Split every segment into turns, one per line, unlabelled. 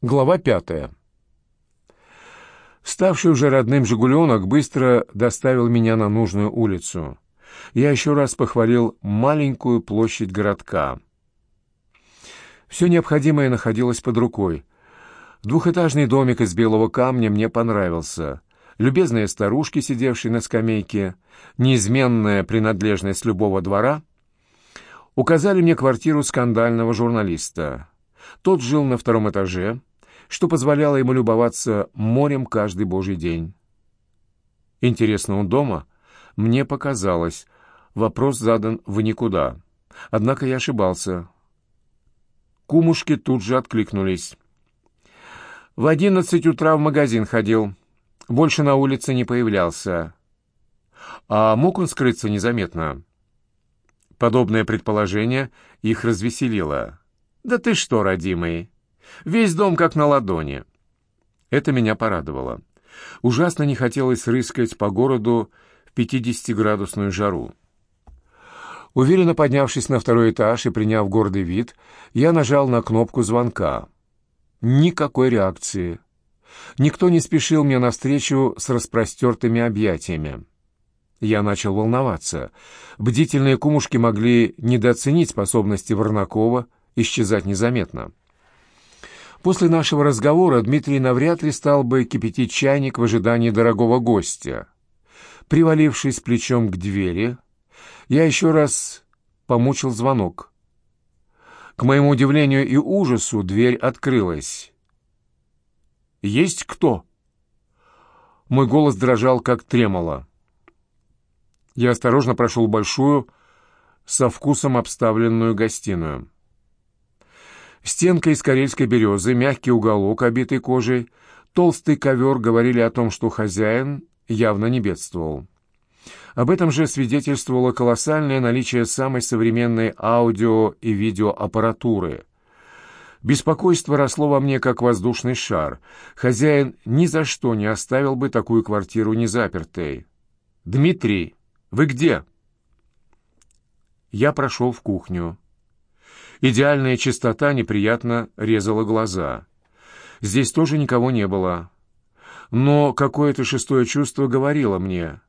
Глава пятая. Ставший уже родным «Жигуленок» быстро доставил меня на нужную улицу. Я еще раз похвалил маленькую площадь городка. Все необходимое находилось под рукой. Двухэтажный домик из белого камня мне понравился. Любезные старушки, сидевшие на скамейке, неизменная принадлежность любого двора, указали мне квартиру скандального журналиста. Тот жил на втором этаже, что позволяло ему любоваться морем каждый божий день. Интересно, он дома? Мне показалось. Вопрос задан в никуда. Однако я ошибался. Кумушки тут же откликнулись. В одиннадцать утра в магазин ходил. Больше на улице не появлялся. А мог он скрыться незаметно? Подобное предположение их развеселило. «Да ты что, родимый!» Весь дом как на ладони. Это меня порадовало. Ужасно не хотелось рыскать по городу в 50-градусную жару. Уверенно поднявшись на второй этаж и приняв гордый вид, я нажал на кнопку звонка. Никакой реакции. Никто не спешил мне навстречу с распростертыми объятиями. Я начал волноваться. Бдительные кумушки могли недооценить способности Варнакова исчезать незаметно. После нашего разговора Дмитрий навряд ли стал бы кипятить чайник в ожидании дорогого гостя. Привалившись плечом к двери, я еще раз помучил звонок. К моему удивлению и ужасу дверь открылась. «Есть кто?» Мой голос дрожал, как тремоло. Я осторожно прошел большую, со вкусом обставленную гостиную. Стенка из карельской березы, мягкий уголок, обитый кожей, толстый ковер говорили о том, что хозяин явно не бедствовал. Об этом же свидетельствовало колоссальное наличие самой современной аудио- и видеоаппаратуры. Беспокойство росло во мне, как воздушный шар. Хозяин ни за что не оставил бы такую квартиру незапертой. «Дмитрий, вы где?» Я прошел в кухню. Идеальная чистота неприятно резала глаза. Здесь тоже никого не было. Но какое-то шестое чувство говорило мне.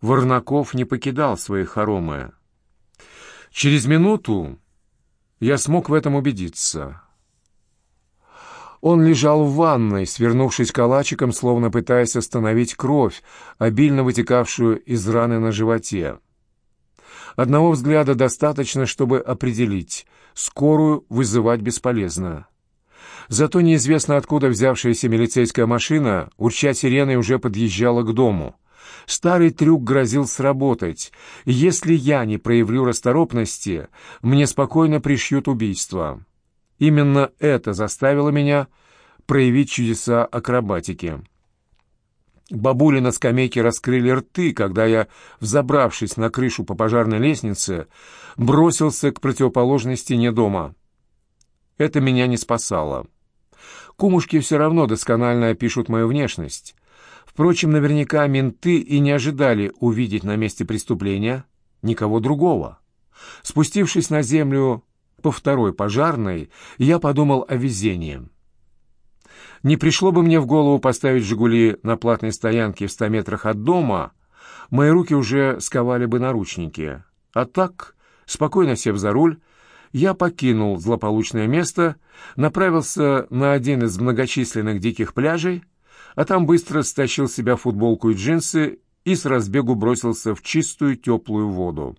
Варнаков не покидал свои хоромы. Через минуту я смог в этом убедиться. Он лежал в ванной, свернувшись калачиком, словно пытаясь остановить кровь, обильно вытекавшую из раны на животе. Одного взгляда достаточно, чтобы определить. Скорую вызывать бесполезно. Зато неизвестно откуда взявшаяся милицейская машина, урча сиреной, уже подъезжала к дому. Старый трюк грозил сработать. Если я не проявлю расторопности, мне спокойно пришьют убийство. Именно это заставило меня проявить чудеса акробатики. Бабули на скамейке раскрыли рты, когда я, взобравшись на крышу по пожарной лестнице, бросился к противоположной стене дома. Это меня не спасало. Кумушки все равно досконально опишут мою внешность. Впрочем, наверняка менты и не ожидали увидеть на месте преступления никого другого. Спустившись на землю по второй пожарной, я подумал о везении. Не пришло бы мне в голову поставить «Жигули» на платной стоянке в ста метрах от дома, мои руки уже сковали бы наручники. А так, спокойно сев за руль, я покинул злополучное место, направился на один из многочисленных диких пляжей, а там быстро стащил себя футболку и джинсы и с разбегу бросился в чистую теплую воду.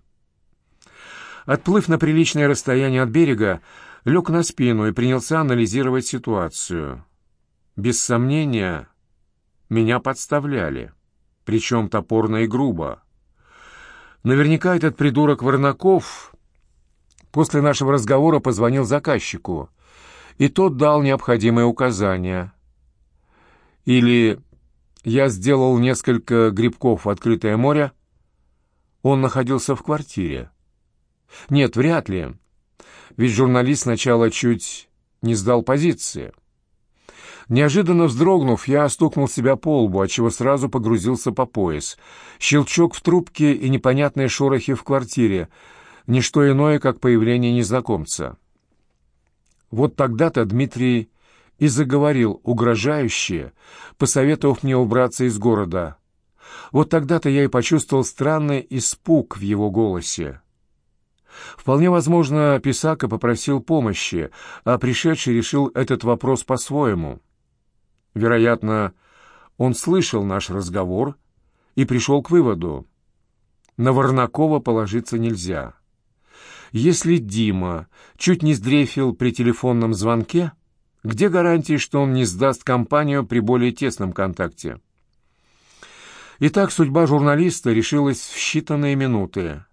Отплыв на приличное расстояние от берега, лег на спину и принялся анализировать ситуацию. Без сомнения, меня подставляли, причем топорно и грубо. Наверняка этот придурок Варнаков после нашего разговора позвонил заказчику, и тот дал необходимые указания. Или я сделал несколько грибков в открытое море, он находился в квартире. Нет, вряд ли, ведь журналист сначала чуть не сдал позиции. Неожиданно вздрогнув, я стукнул себя по лбу, отчего сразу погрузился по пояс. Щелчок в трубке и непонятные шорохи в квартире. Ничто иное, как появление незнакомца. Вот тогда-то Дмитрий и заговорил угрожающе, посоветовав мне убраться из города. Вот тогда-то я и почувствовал странный испуг в его голосе. Вполне возможно, Писака попросил помощи, а пришедший решил этот вопрос по-своему. Вероятно, он слышал наш разговор и пришел к выводу. На Варнакова положиться нельзя. Если Дима чуть не сдрефил при телефонном звонке, где гарантии, что он не сдаст компанию при более тесном контакте? Итак, судьба журналиста решилась в считанные минуты.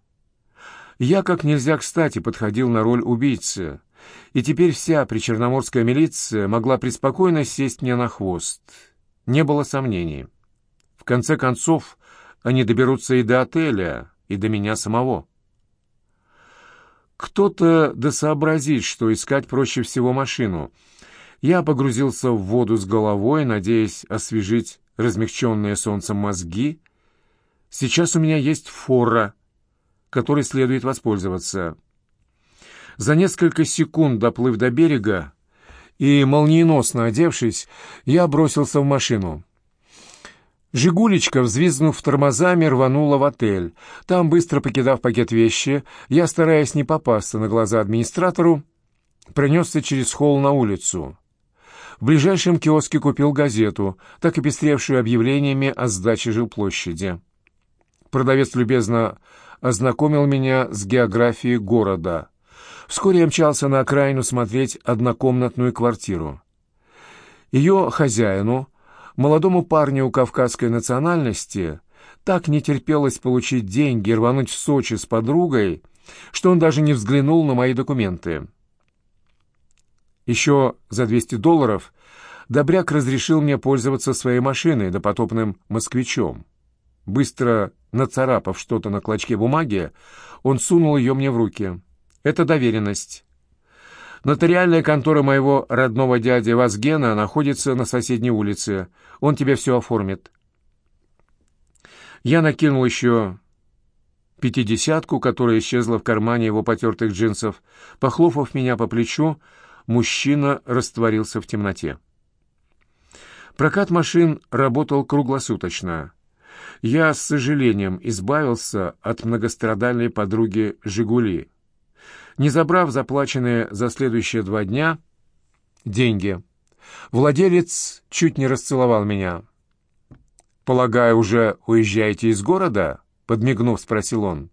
Я как нельзя кстати подходил на роль убийцы, и теперь вся причерноморская милиция могла преспокойно сесть мне на хвост. Не было сомнений. В конце концов, они доберутся и до отеля, и до меня самого. Кто-то досообразит, что искать проще всего машину. Я погрузился в воду с головой, надеясь освежить размягченные солнцем мозги. Сейчас у меня есть фора, которой следует воспользоваться. За несколько секунд, доплыв до берега и молниеносно одевшись, я бросился в машину. «Жигулечка», взвизгнув тормозами, рванула в отель. Там, быстро покидав пакет вещи, я, стараясь не попасться на глаза администратору, пронесся через холл на улицу. В ближайшем киоске купил газету, так и пестревшую объявлениями о сдаче жилплощади. Продавец любезно ознакомил меня с географией города. Вскоре я мчался на окраину смотреть однокомнатную квартиру. Ее хозяину, молодому парню кавказской национальности, так не терпелось получить деньги и рвануть в Сочи с подругой, что он даже не взглянул на мои документы. Еще за 200 долларов Добряк разрешил мне пользоваться своей машиной, допотопным москвичом. Быстро нацарапав что-то на клочке бумаги, он сунул ее мне в руки. «Это доверенность. Нотариальная контора моего родного дяди Вазгена находится на соседней улице. Он тебе все оформит». Я накинул еще пятидесятку, которая исчезла в кармане его потертых джинсов. Похлопав меня по плечу, мужчина растворился в темноте. Прокат машин работал круглосуточно. Я с сожалением избавился от многострадальной подруги «Жигули», не забрав заплаченные за следующие два дня деньги. Владелец чуть не расцеловал меня. «Полагаю, уже уезжаете из города?» — подмигнув, спросил он.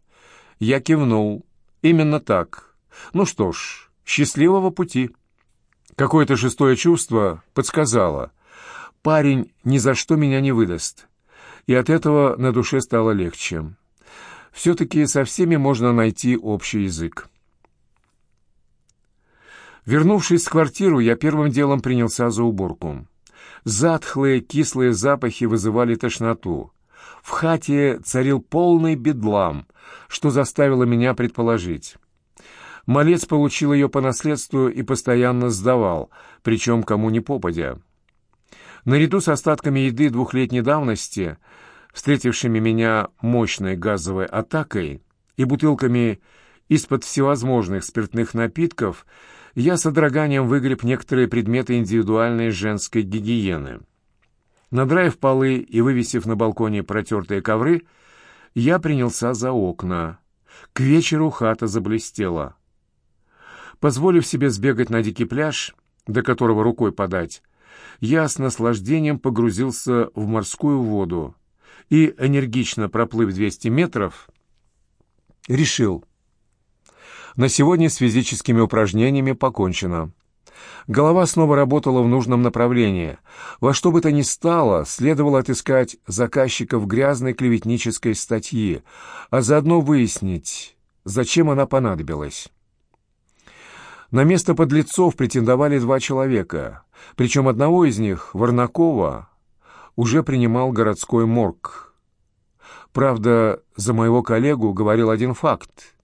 Я кивнул. «Именно так. Ну что ж, счастливого пути». Какое-то шестое чувство подсказало. Парень ни за что меня не выдаст. И от этого на душе стало легче. Все-таки со всеми можно найти общий язык. Вернувшись в квартиру, я первым делом принялся за уборку. Затхлые, кислые запахи вызывали тошноту. В хате царил полный бедлам, что заставило меня предположить. Малец получил ее по наследству и постоянно сдавал, причем кому ни попадя. Наряду с остатками еды двухлетней давности, встретившими меня мощной газовой атакой и бутылками из-под всевозможных спиртных напитков, я с одраганием выгреб некоторые предметы индивидуальной женской гигиены. Надраив полы и вывесив на балконе протертые ковры, я принялся за окна. К вечеру хата заблестела. Позволив себе сбегать на дикий пляж, до которого рукой подать, я с наслаждением погрузился в морскую воду и, энергично проплыв 200 метров, решил, на сегодня с физическими упражнениями покончено. Голова снова работала в нужном направлении. Во что бы то ни стало, следовало отыскать заказчиков грязной клеветнической статьи, а заодно выяснить, зачем она понадобилась. На место подлецов претендовали два человека, причем одного из них, Варнакова, уже принимал городской морг. Правда, за моего коллегу говорил один факт.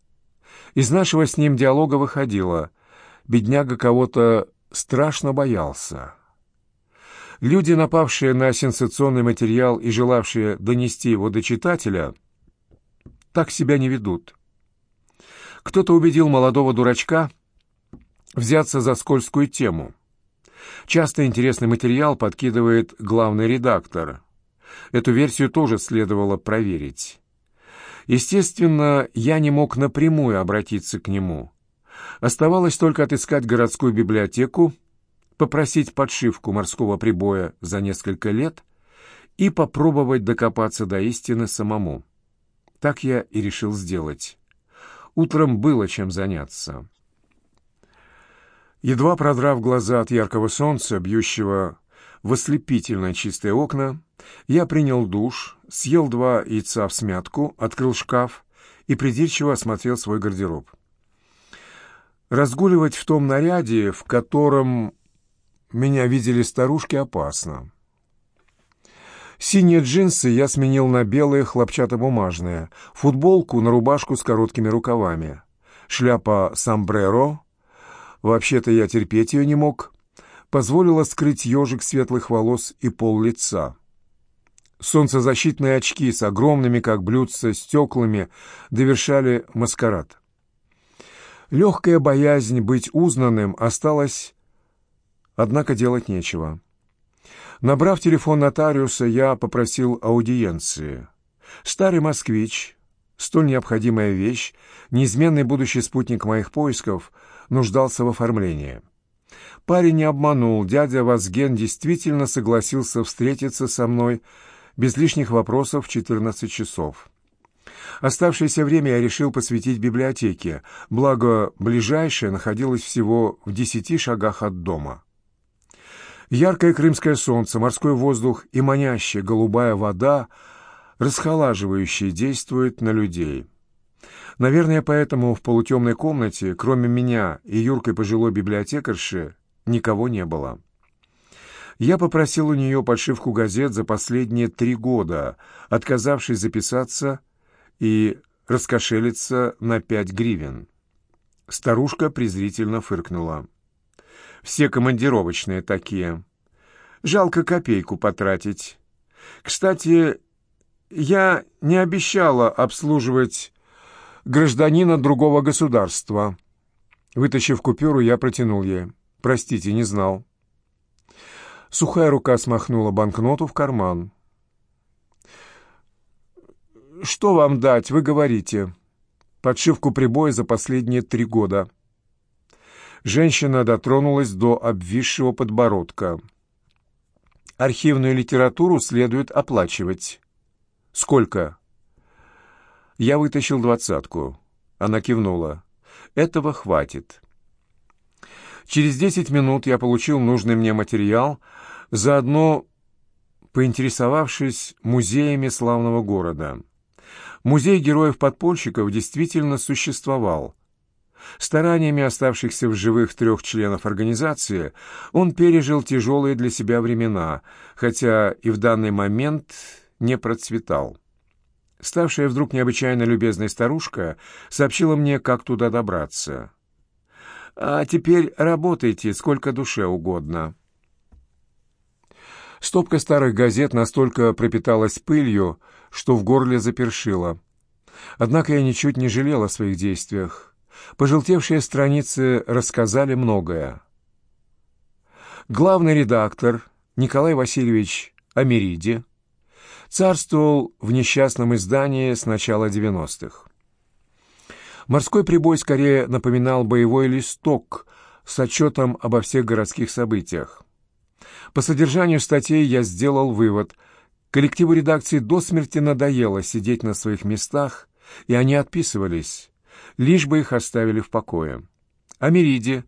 Из нашего с ним диалога выходило, бедняга кого-то страшно боялся. Люди, напавшие на сенсационный материал и желавшие донести его до читателя, так себя не ведут. Кто-то убедил молодого дурачка взяться за скользкую тему. Часто интересный материал подкидывает главный редактор. Эту версию тоже следовало проверить. Естественно, я не мог напрямую обратиться к нему. Оставалось только отыскать городскую библиотеку, попросить подшивку морского прибоя за несколько лет и попробовать докопаться до истины самому. Так я и решил сделать. Утром было чем заняться. Едва продрав глаза от яркого солнца, бьющего в ослепительно чистые окна, я принял душ, съел два яйца в смятку, открыл шкаф и придирчиво осмотрел свой гардероб. Разгуливать в том наряде, в котором меня видели старушки, опасно. Синие джинсы я сменил на белые хлопчатобумажные, футболку на рубашку с короткими рукавами, шляпа «сомбреро» вообще-то я терпеть ее не мог, позволила скрыть ежик светлых волос и пол лица. Солнцезащитные очки с огромными, как блюдца, стеклами довершали маскарад. Легкая боязнь быть узнанным осталась, однако делать нечего. Набрав телефон нотариуса, я попросил аудиенции. Старый москвич, столь необходимая вещь, неизменный будущий спутник моих поисков — нуждался в оформлении. Парень не обманул, дядя Вазген действительно согласился встретиться со мной без лишних вопросов в 14 часов. Оставшееся время я решил посвятить библиотеке, благо ближайшая находилась всего в десяти шагах от дома. Яркое крымское солнце, морской воздух и манящая голубая вода, расхолаживающие, действуют на людей. Наверное, поэтому в полутемной комнате, кроме меня и юркой пожилой библиотекарши, никого не было. Я попросил у нее подшивку газет за последние три года, отказавшись записаться и раскошелиться на пять гривен. Старушка презрительно фыркнула. «Все командировочные такие. Жалко копейку потратить. Кстати, я не обещала обслуживать гражданина другого государства. Вытащив купюру, я протянул ей. «Простите, не знал». Сухая рука смахнула банкноту в карман. «Что вам дать, вы говорите?» «Подшивку прибоя за последние три года». Женщина дотронулась до обвисшего подбородка. «Архивную литературу следует оплачивать». «Сколько?» Я вытащил двадцатку. Она кивнула. «Этого хватит». Через десять минут я получил нужный мне материал, заодно поинтересовавшись музеями славного города. Музей героев-подпольщиков действительно существовал. Стараниями оставшихся в живых трех членов организации он пережил тяжелые для себя времена, хотя и в данный момент не процветал. Ставшая вдруг необычайно любезной старушка сообщила мне, как туда добраться. «А теперь работайте сколько душе угодно». Стопка старых газет настолько пропиталась пылью, что в горле запершило. Однако я ничуть не жалел о своих действиях. Пожелтевшие страницы рассказали многое. Главный редактор Николай Васильевич Америди царствовал в несчастном издании с начала 90-х. Морской прибой скорее напоминал боевой листок с отчетом обо всех городских событиях. По содержанию статей я сделал вывод. Коллективу редакции до смерти надоело сидеть на своих местах, и они отписывались, лишь бы их оставили в покое. О Мериде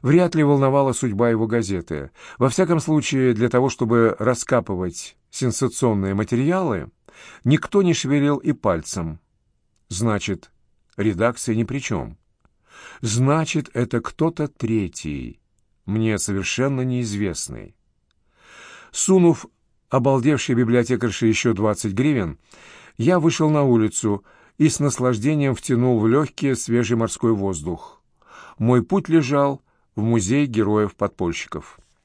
вряд ли волновала судьба его газеты. Во всяком случае, для того, чтобы раскапывать сенсационные материалы, никто не шевелил и пальцем. Значит, редакция ни при чем. Значит, это кто-то третий, мне совершенно неизвестный. Сунув обалдевшей библиотекарше еще двадцать гривен, я вышел на улицу и с наслаждением втянул в легкий свежий морской воздух. Мой путь лежал в музей героев-подпольщиков.